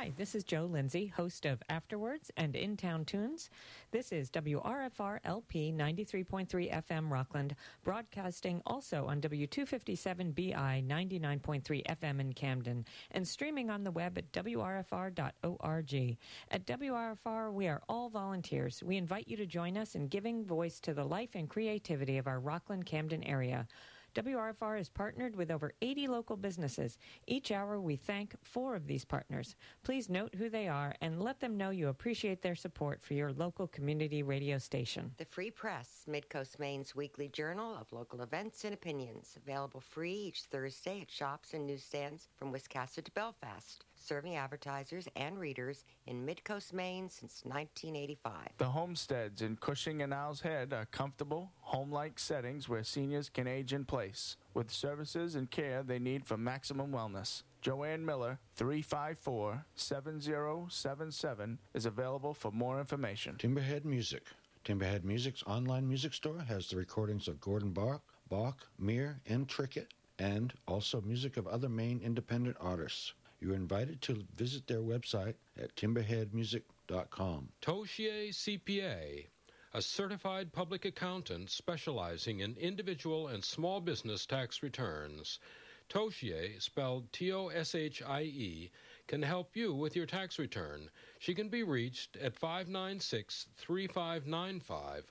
Hi, this is Joe Lindsay, host of Afterwards and In Town Tunes. This is WRFR LP 93.3 FM Rockland, broadcasting also on W257BI 99.3 FM in Camden, and streaming on the web at WRFR.org. At WRFR, we are all volunteers. We invite you to join us in giving voice to the life and creativity of our Rockland Camden area. WRFR is partnered with over 80 local businesses. Each hour, we thank four of these partners. Please note who they are and let them know you appreciate their support for your local community radio station. The Free Press, Midcoast Maine's weekly journal of local events and opinions, available free each Thursday at shops and newsstands from Wiscasset to Belfast serving advertisers and readers in Midcoast Maine since 1985. The homesteads in Cushing and Owl's Head are comfortable, home like settings where seniors can age in place with services and care they need for maximum wellness. Joanne Miller, 354 7077, is available for more information. Timberhead Music. Timberhead Music's online music store has the recordings of Gordon Bok, Bok, Muir, and Trickett, and also music of other Maine independent artists. You are invited to visit their website at timberheadmusic.com. Toshier CPA, a certified public accountant specializing in individual and small business tax returns. Toshie, spelled T O S H I E, can help you with your tax return. She can be reached at 596 3595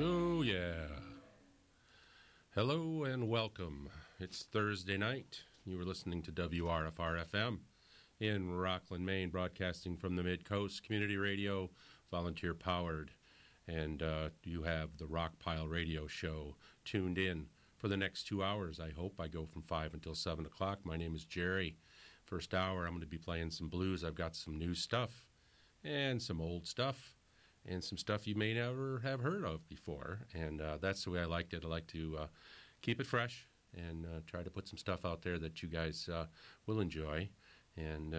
Oh, yeah. Hello and welcome. It's Thursday night. You were listening to WRFR FM in Rockland, Maine, broadcasting from the Mid Coast Community Radio, volunteer powered. And uh, you have the Rockpile Radio Show tuned in for the next two hours, I hope. I go from 5 until 7 o'clock. My name is Jerry. First hour, I'm going to be playing some blues. I've got some new stuff and some old stuff and some stuff you may never have heard of before. And uh, that's the way I liked it. I like to uh, keep it fresh and uh, try to put some stuff out there that you guys will enjoy. And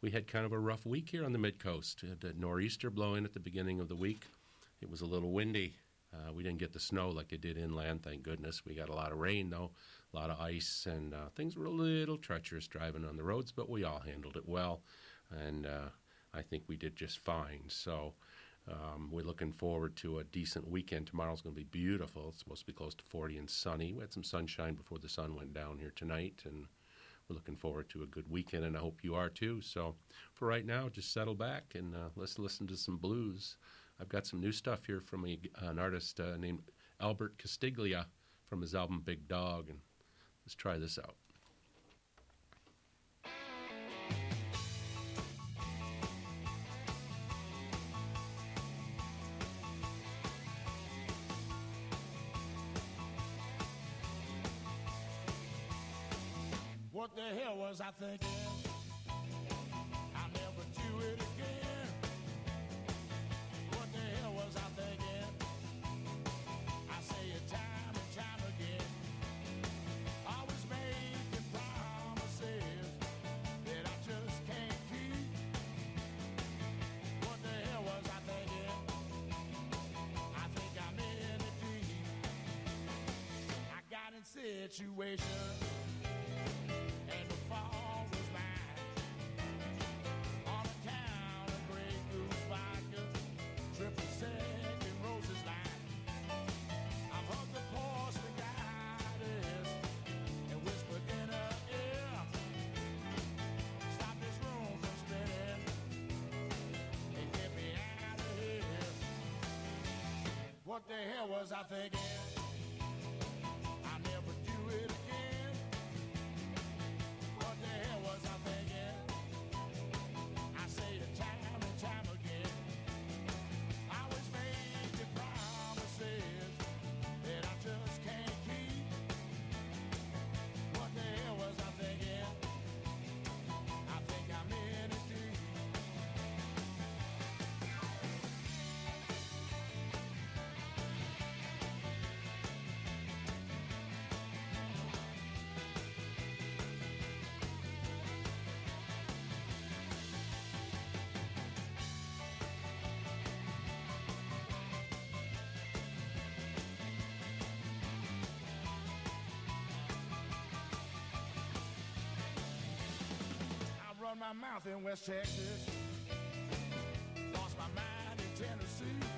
we had kind of a rough week here on the mid coast. The nor'easter blowing at the beginning of the week. It was a little windy. We didn't get the snow like it did inland, thank goodness. We got a lot of rain, though, a lot of ice, and things were a little treacherous driving on the roads, but we all handled it well. And I think we did just fine. So um, we're looking forward to a decent weekend. Tomorrow's going to be beautiful. It's supposed to be close to 40 and sunny. We had some sunshine before the sun went down here tonight, and we're looking forward to a good weekend, and I hope you are too. So for right now, just settle back and uh, let's listen to some blues. I've got some new stuff here from a, an artist uh, named Albert Castiglia from his album Big Dog, and let's try this out. What the hell was I thinking? I'll never do it again. What the hell was I thinking? I say it time and time again. Always making promises that I just can't keep. What the hell was I thinking? I think I'm in it deep. I got in situations What the hell was I thinking? My mouth in West Texas. Lost my mind in Tennessee.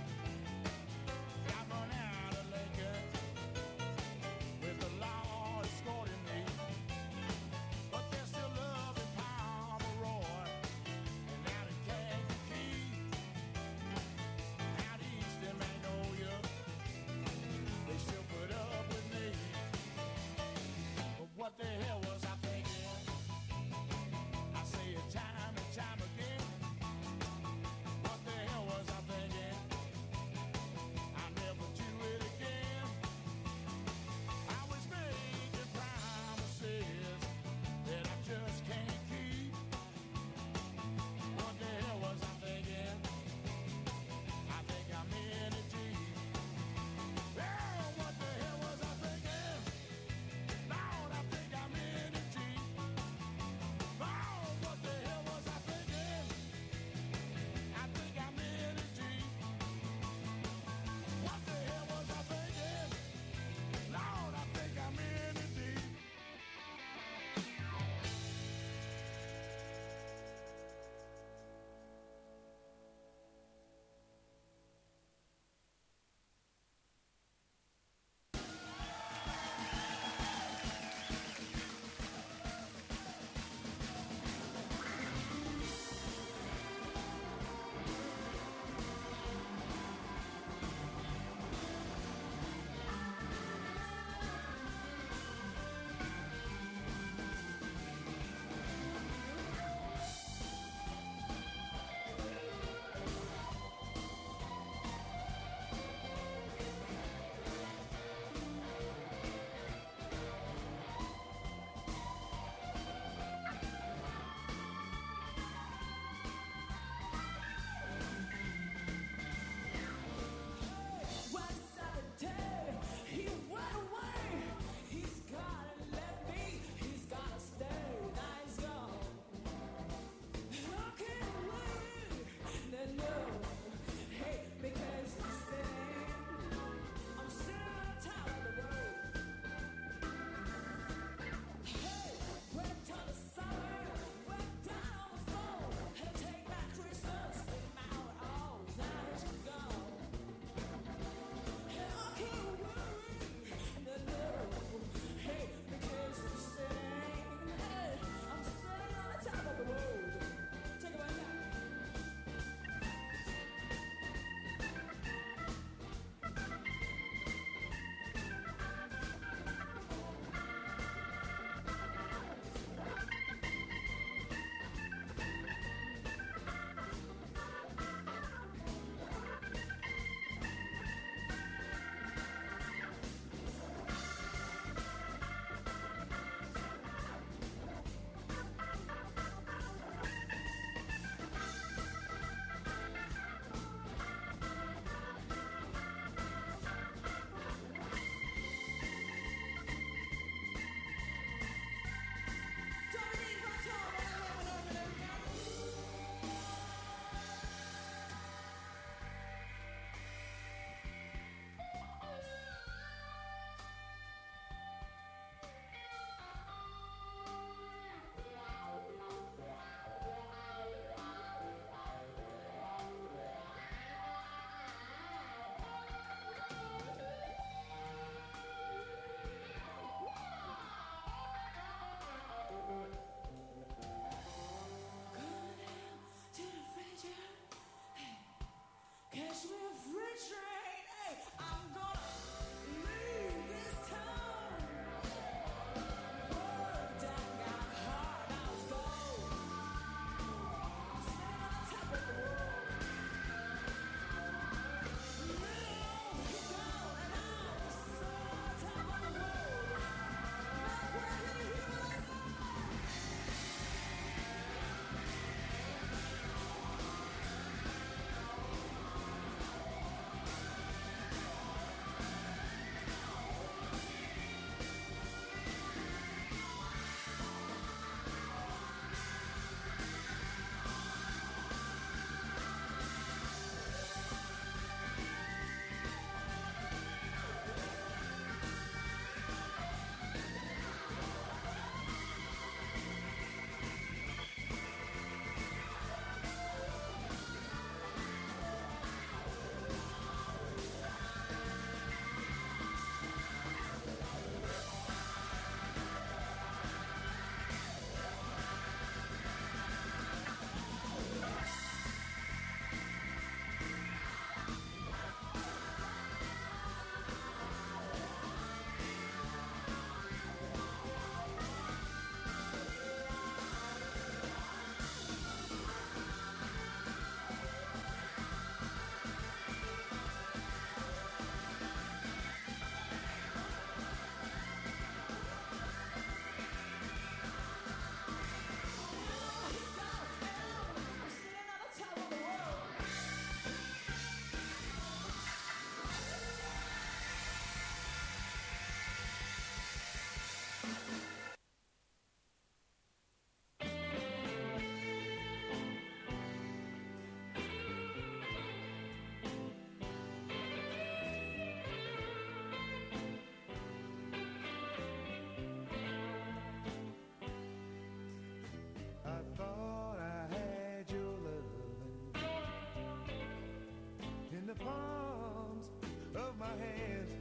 palms of my hands.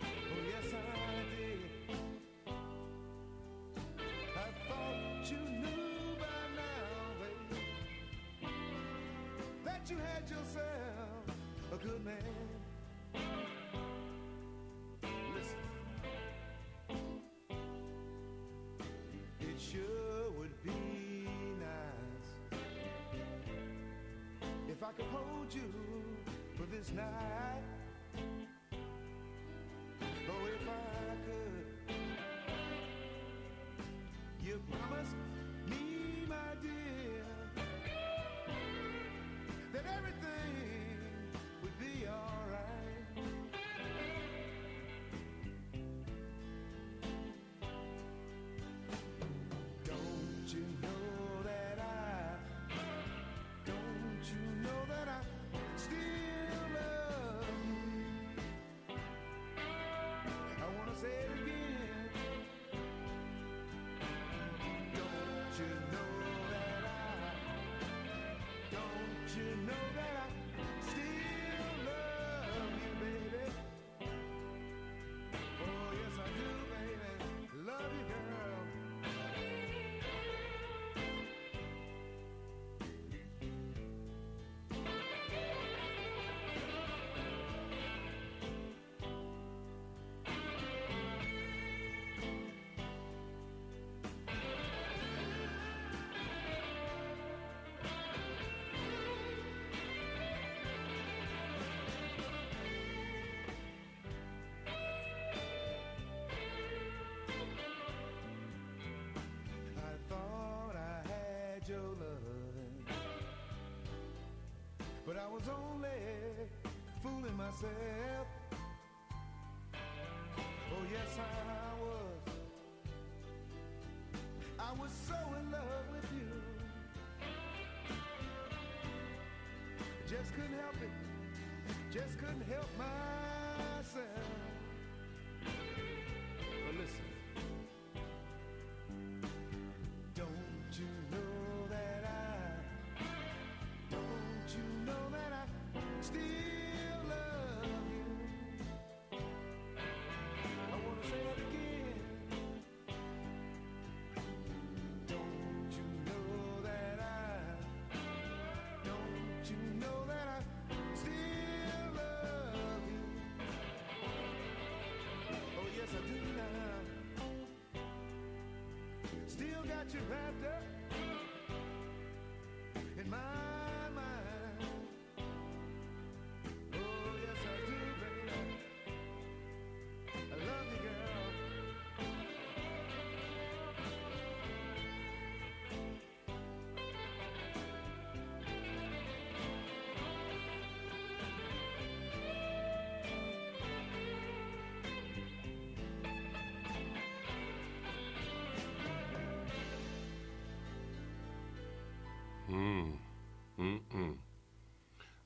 Oh, yes, I did. I thought you knew by now, babe, that you had yourself a good man. I could hold you for this night. Was only fooling myself. Oh, yes, I was. I was so in love with you. Just couldn't help it. Just couldn't help myself. Got you wrapped Mm. Mm-mm.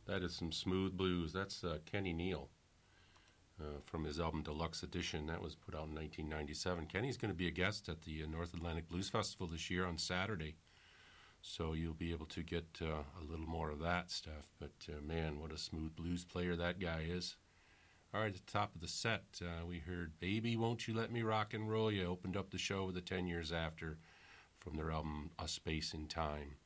That is some smooth blues. That's uh, Kenny Neal uh, from his album Deluxe Edition. That was put out in 1997. Kenny's going to be a guest at the uh, North Atlantic Blues Festival this year on Saturday. So you'll be able to get uh, a little more of that stuff. But uh, man, what a smooth blues player that guy is. All right, at the top of the set, we heard Baby Won't You Let Me Rock and Roll You opened up the show with the 10 years after from their album A Space in Time.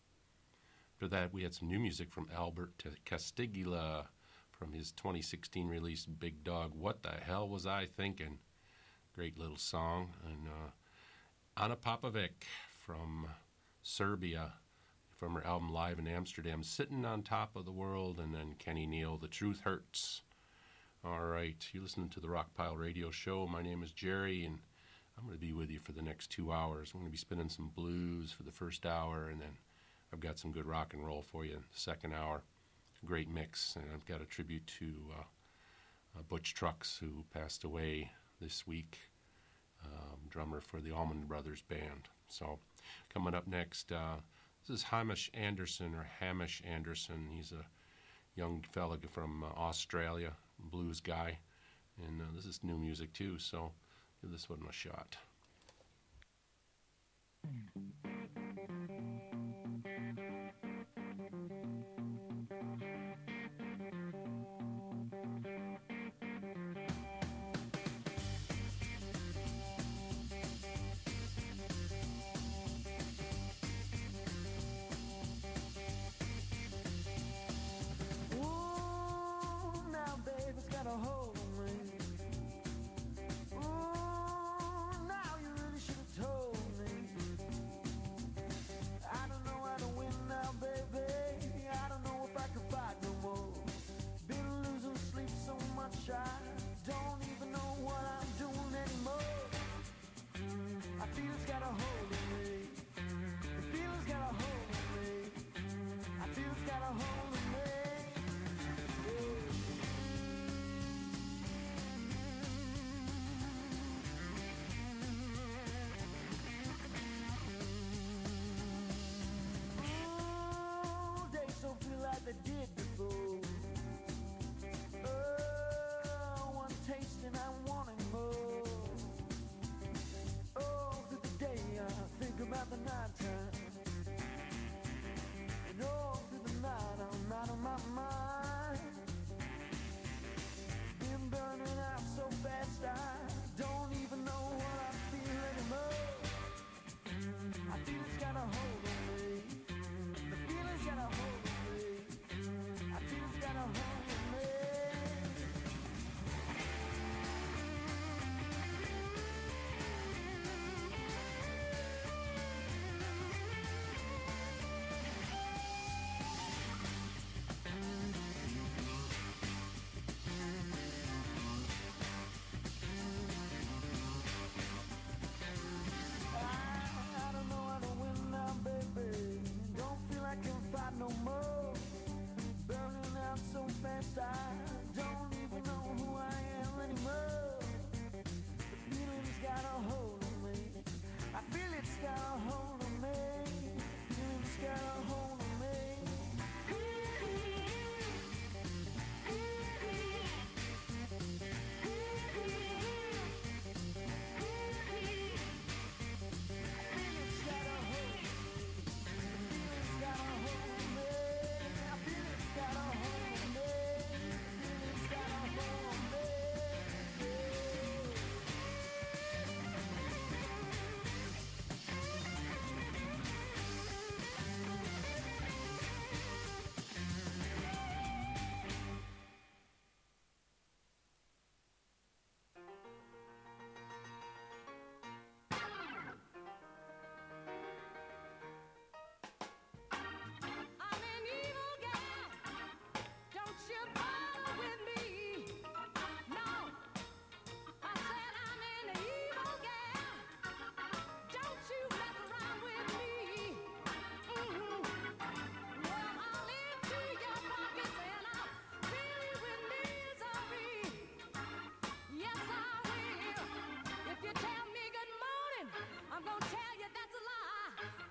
After that, we had some new music from Albert Castiglia from his 2016 release Big Dog. What the hell was I thinking? Great little song. And uh, Ana Popovic from Serbia from her album Live in Amsterdam, Sitting on Top of the World, and then Kenny Neal, The Truth Hurts. All right, you're listening to the Rockpile Radio Show. My name is Jerry, and I'm going to be with you for the next two hours. I'm going to be spinning some blues for the first hour, and then I've got some good rock and roll for you in the second hour. Great mix, and I've got a tribute to uh, uh, Butch Trucks, who passed away this week, um, drummer for the Allman Brothers Band. So, coming up next, uh, this is Hamish Anderson, or Hamish Anderson. He's a young fella from uh, Australia, blues guy, and this is new music too. So, give this one a shot. try. Don't even know what I'm doing anymore. I feel it's got a hold.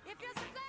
If you're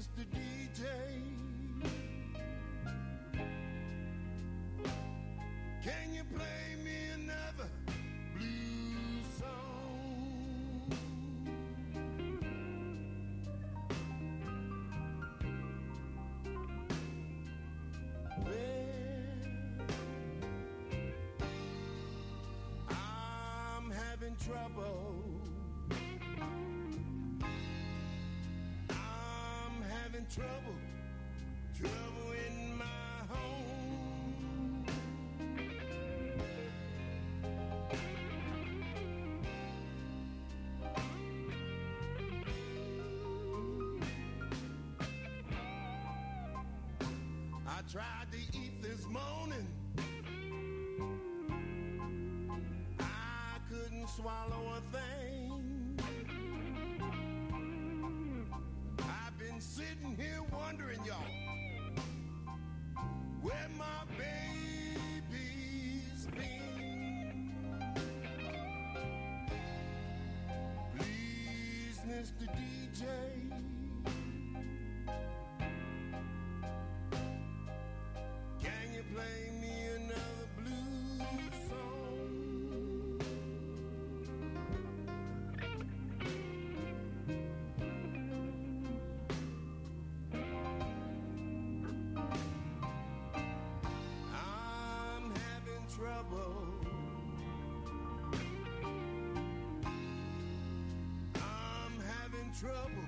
Mr. DJ. Can you play me another blues song? Well, I'm having trouble trouble, trouble in my home. I tried to eat this morning. I couldn't swallow wondering, y'all, where my baby's been. Please, Mr. DJ. Can you play trouble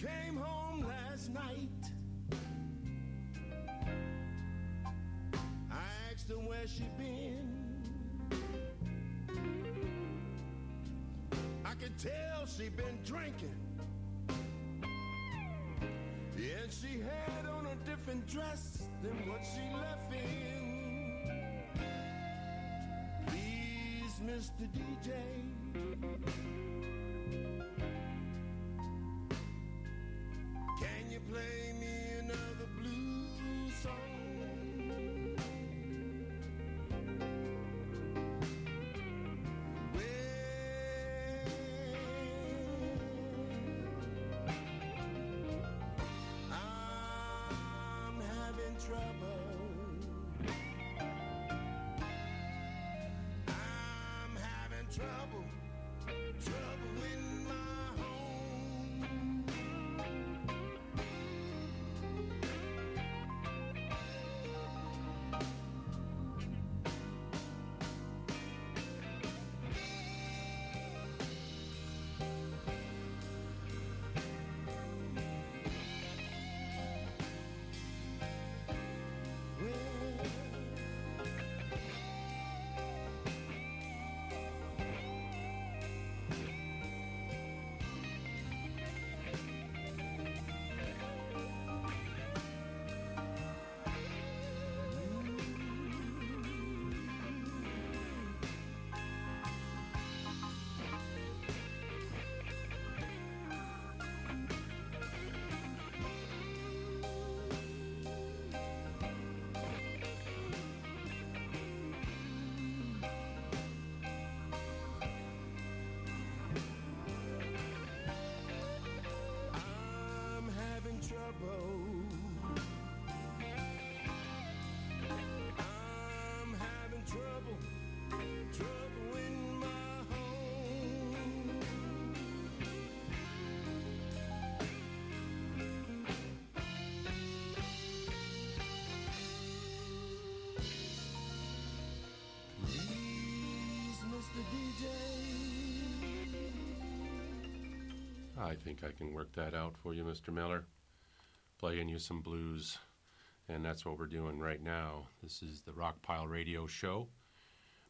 came home last night. I asked her where she been. I could tell she been drinking. Yeah, and she had on a different dress than what she left in. Please, Mr. DJ. Having I think I can work that out for you, Mr. Miller. Playing you some blues. And that's what we're doing right now. This is the Rockpile Radio Show.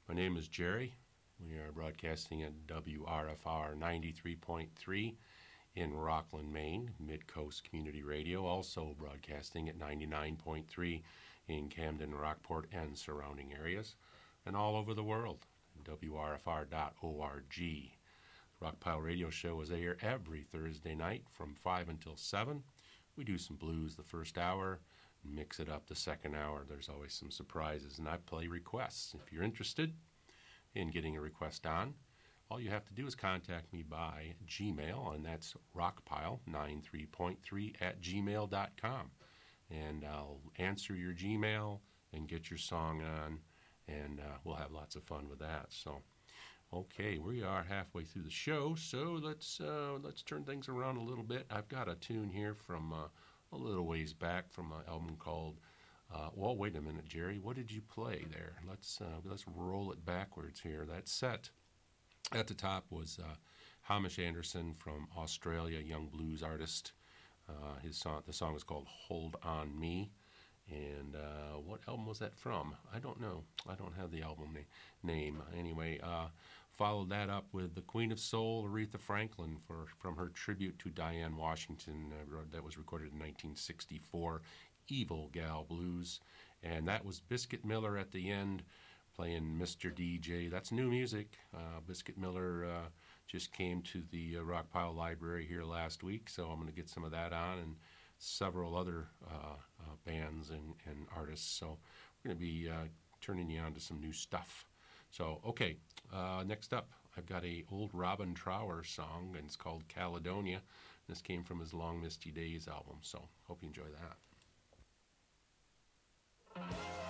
My name is Jerry. We are broadcasting at WRFR 93.3 in Rockland, Maine, Midcoast Community Radio, also broadcasting at 99.3 in Camden, Rockport, and surrounding areas, and all over the world WRFR.org. Rockpile Radio Show is aired every Thursday night from 5 until 7. We do some blues the first hour, mix it up the second hour. There's always some surprises, and I play requests. If you're interested in getting a request on, all you have to do is contact me by Gmail, and that's rockpile93.3 at gmail.com. And I'll answer your Gmail and get your song on, and uh, we'll have lots of fun with that. So, okay, we are halfway through the show, so let's uh, let's turn things around a little bit. I've got a tune here from uh, a little ways back from an album called. Well, wait a minute, Jerry. What did you play there? Let's let's roll it backwards here. That set at the top was Hamish Anderson from Australia, young blues artist. His song, the song is called "Hold on Me," and uh, what album was that from? I don't know. I don't have the album na- name. Anyway, uh, followed that up with the Queen of Soul, Aretha Franklin, for from her tribute to Dinah Washington uh, that was recorded in 1964, "Evil Gal Blues," and that was Biscuit Miller at the end playing Mr. DJ. That's new music. Uh, Biscuit Miller uh, just came to the Rockpile Library here last week, so I'm going to get some of that on and several other uh, uh, bands and, and artists. So we're going to be uh, turning you on to some new stuff. So, okay, next up, I've got a old Robin Trower song, and it's called Caledonia. This came from his Long Misty Days album, so hope you enjoy that.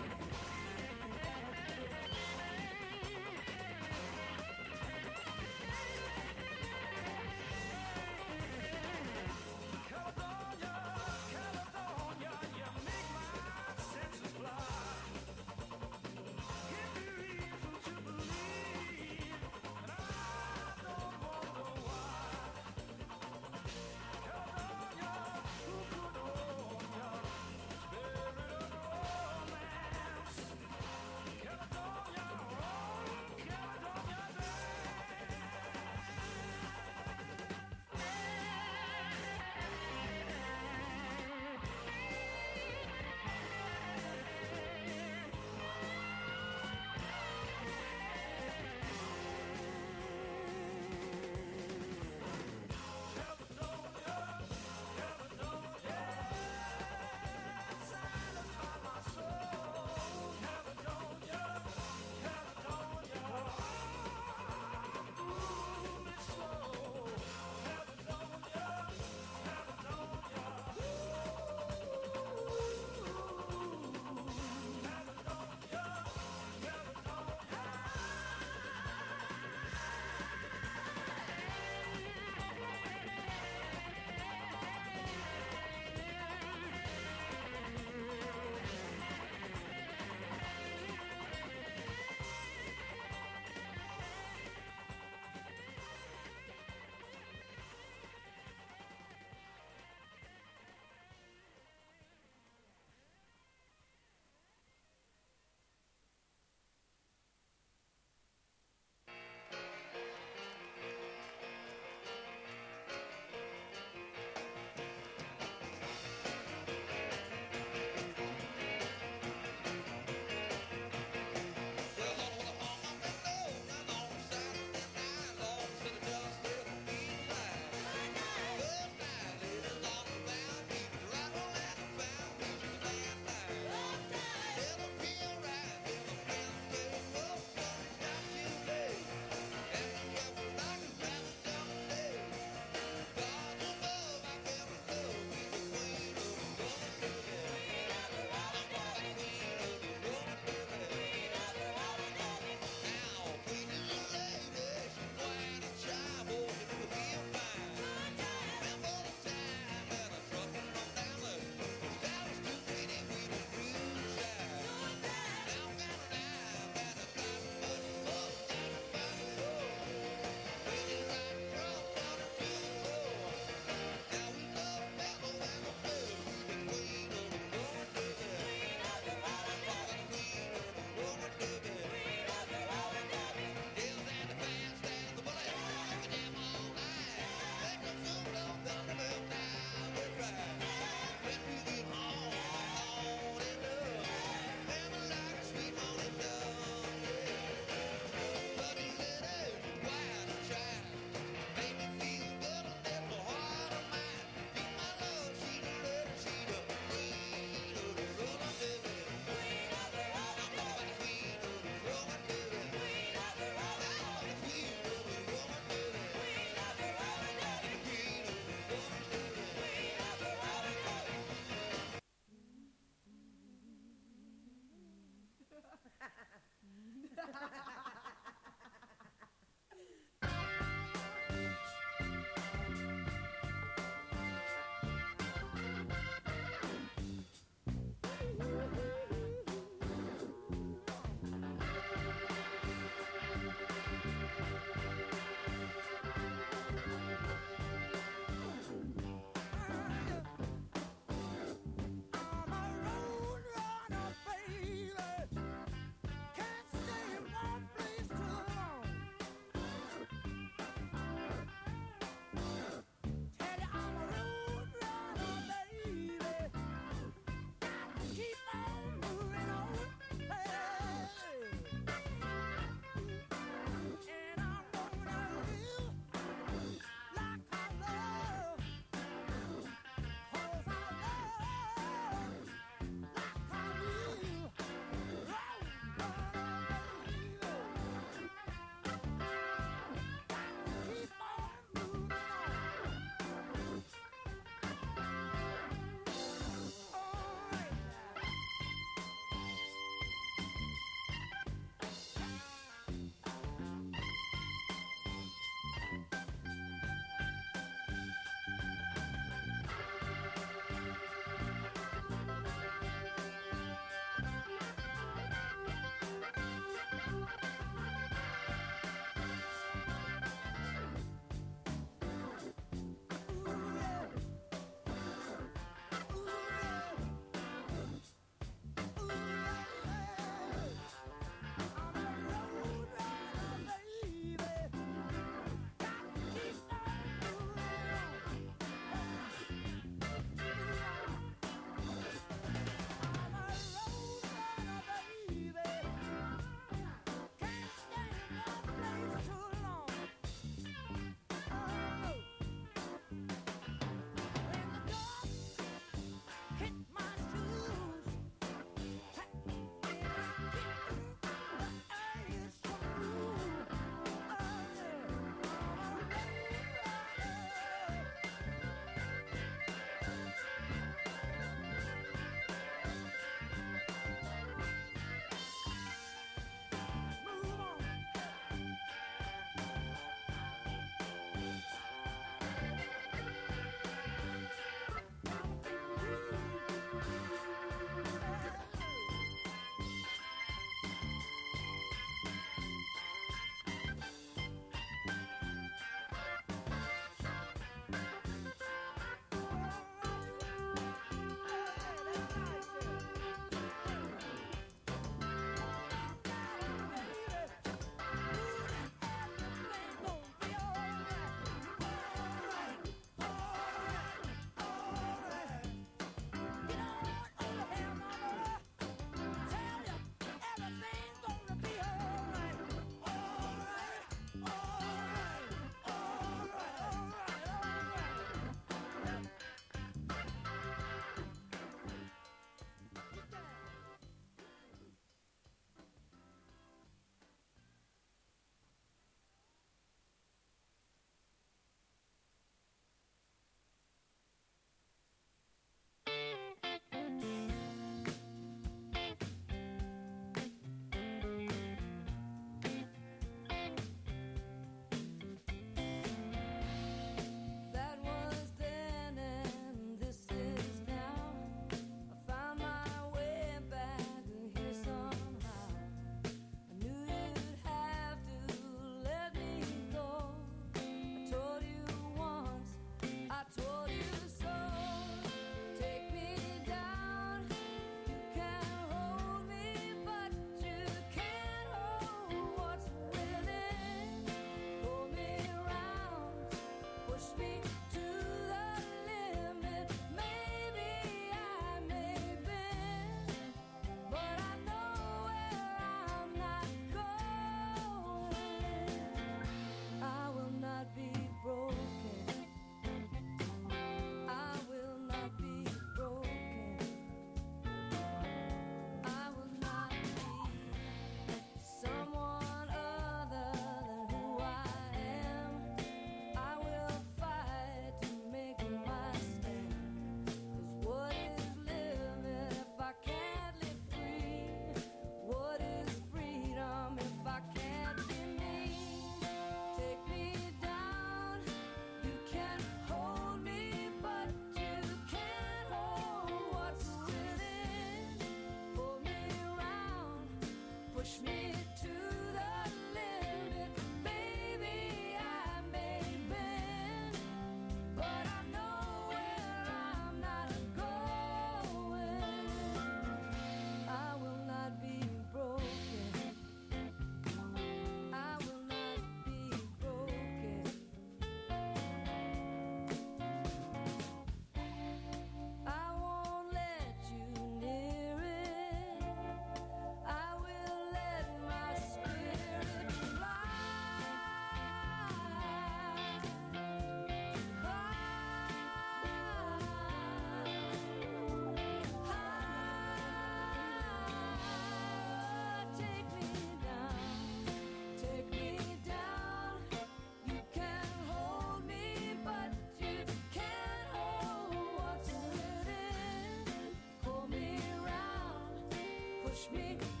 Push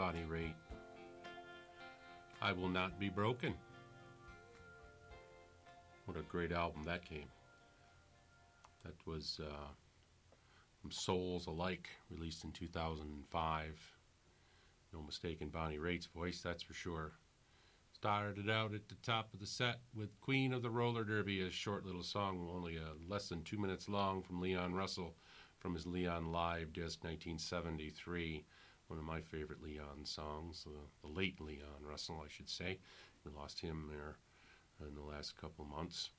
Bonnie Raitt. I will not be broken. What a great album that came. That was uh, from Souls Alike, released in 2005. No mistake in Bonnie Raitt's voice, that's for sure. Started out at the top of the set with Queen of the Roller Derby, a short little song, only uh, less than two minutes long, from Leon Russell from his Leon Live disc 1973. One of my favorite Leon songs, uh, the late Leon Russell, I should say. We lost him there in the last couple months.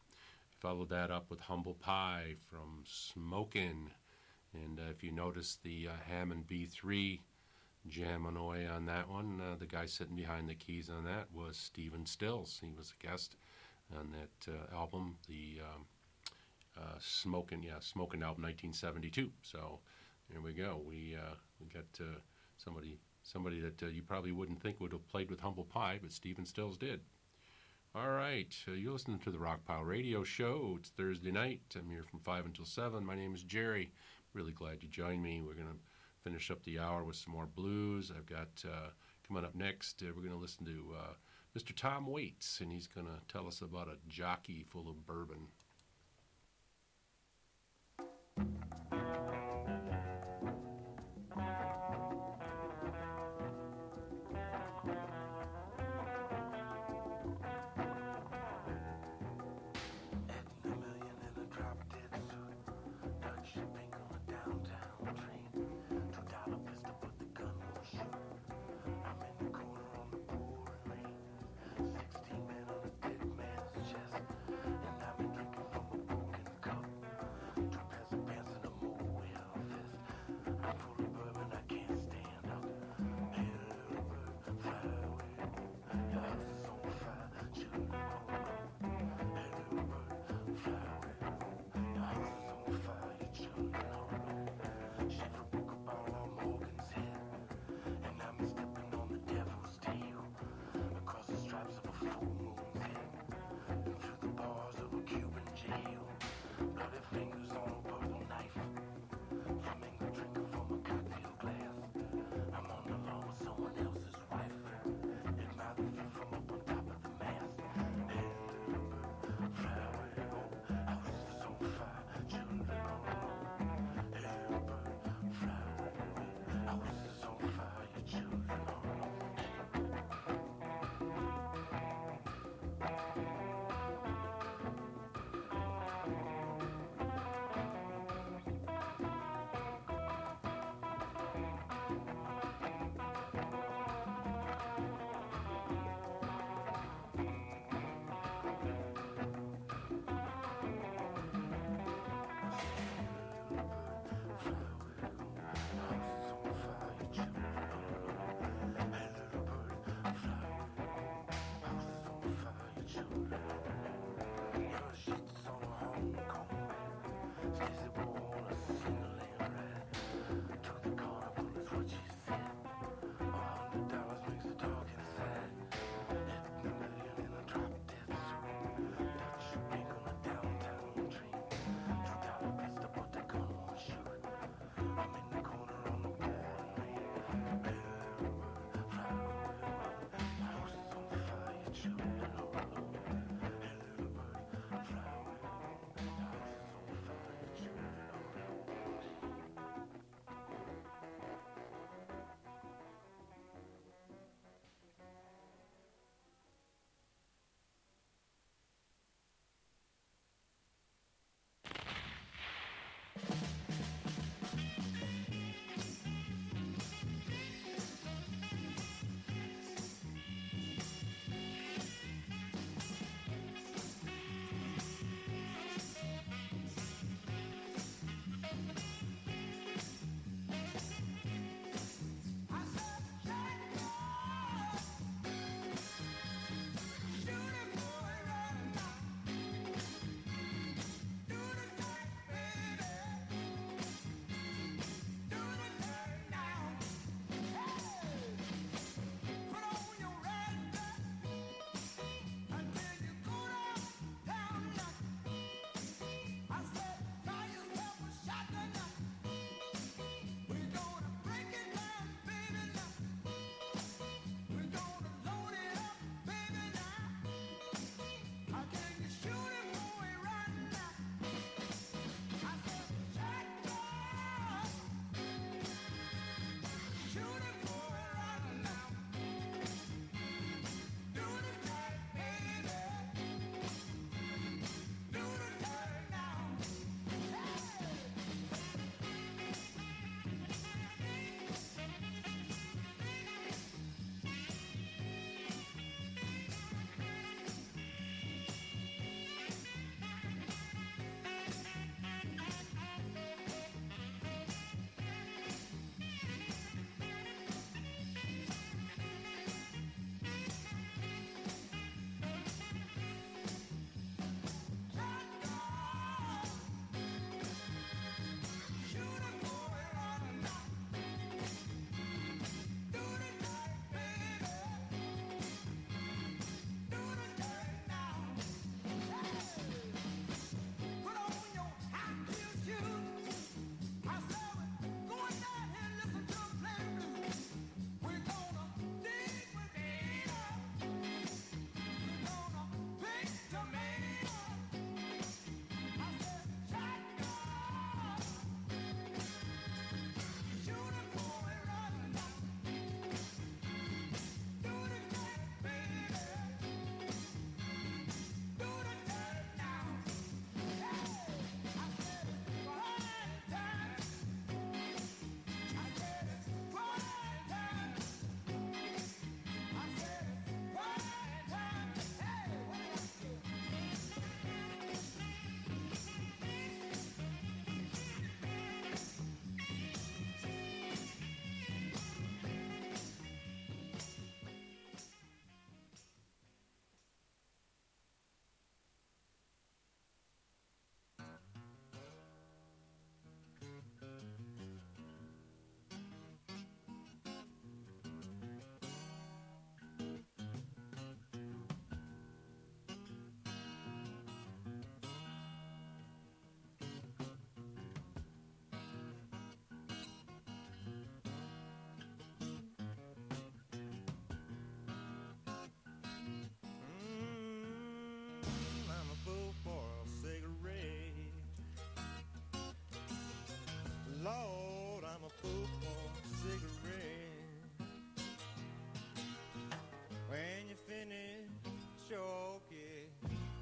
Followed that up with Humble Pie from Smokin'. And uh, if you notice the uh, Hammond B3 jamming away on that one, uh, the guy sitting behind the keys on that was Stephen Stills. He was a guest on that album, the um, Smokin', yeah, Smokin' album 1972. So there we go. We, we got uh, somebody somebody that uh, you probably wouldn't think would have played with Humble Pie, but Stephen Stills did. All right, uh, you're listening to the Rock Pile Radio Show. It's Thursday night. I'm here from 5 until 7. My name is Jerry. Really glad you joined me. We're going to finish up the hour with some more blues. I've got uh, coming up next, we're going to listen to Mr. Tom Waits, and he's going to tell us about a jockey full of bourbon.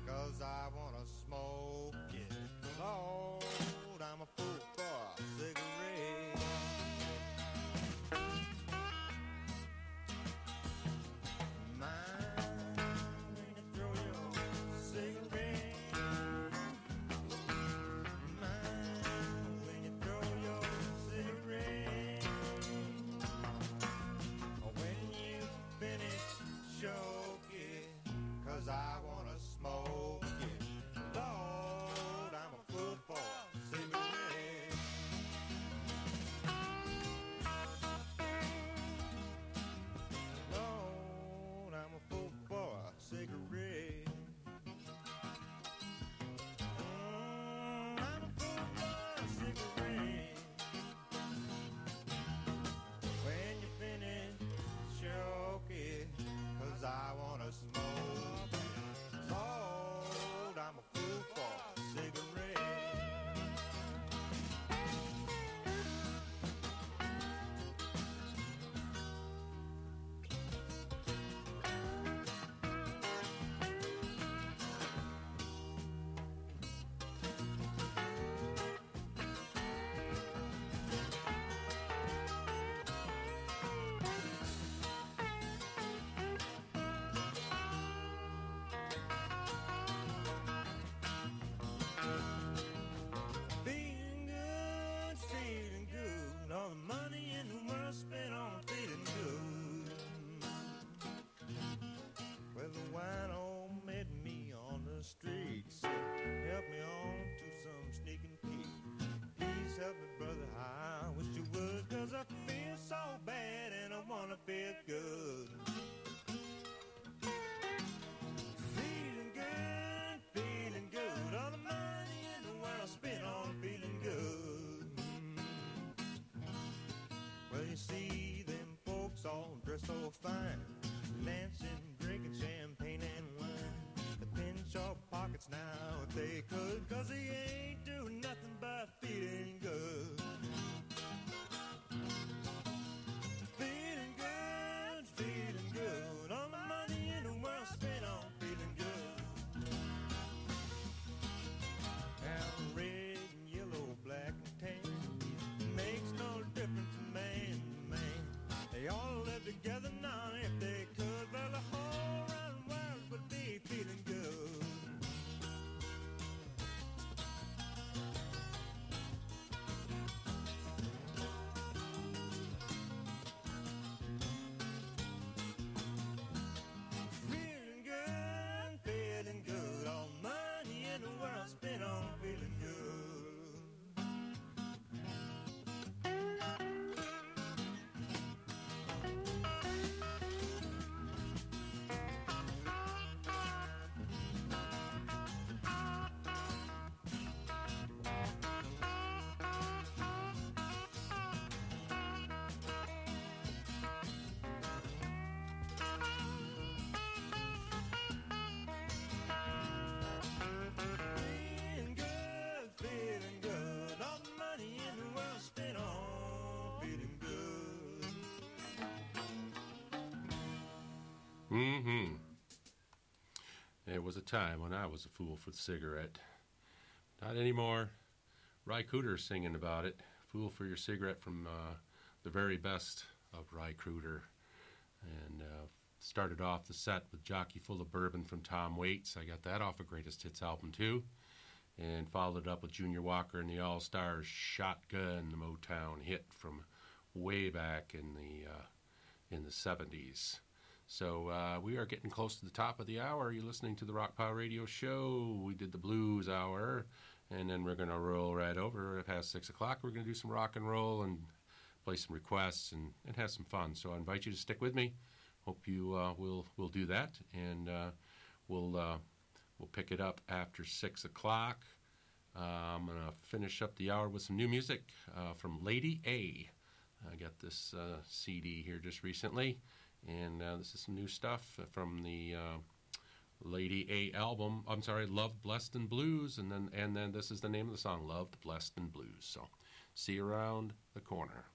cause I want. See, them folks all dressed so fine, dancing, drinking champagne and wine. They pinch your pockets now if they could, cause they Mm-hmm. There was a time when I was a fool for the cigarette. Not anymore. Ry Cooder singing about it. Fool for your cigarette from uh, the very best of Ry Cooder. And uh, started off the set with Jockey Full of Bourbon from Tom Waits. I got that off a Greatest Hits album too. And followed it up with Junior Walker and the All Stars Shotgun, the Motown hit from way back in the uh, in the 70s. So uh, we are getting close to the top of the hour. You're listening to the Rock Pile Radio Show. We did the Blues Hour, and then we're going to roll right over past six o'clock. We're going to do some rock and roll and play some requests and, and have some fun. So I invite you to stick with me. Hope you uh, will will do that, and uh, we'll we'll pick it up after six o'clock. I'm going to finish up the hour with some new music from Lady A. I got this CD here just recently, and uh, this is some new stuff from the uh, Lady A album. I'm sorry, Loved, Blessed, and Blues, and then and then this is the name of the song, Loved, Blessed, and Blues. So, see you around the corner.